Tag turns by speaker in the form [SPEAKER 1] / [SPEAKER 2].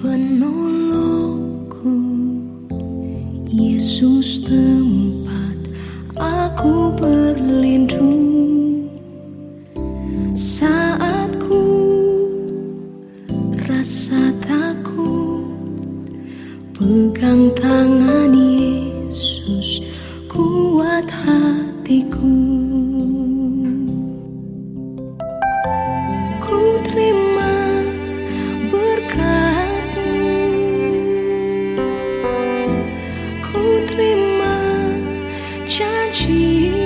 [SPEAKER 1] Penolongku Yesus tempat aku berlindung. Saat ku rasa takut. Pegang tangannya You.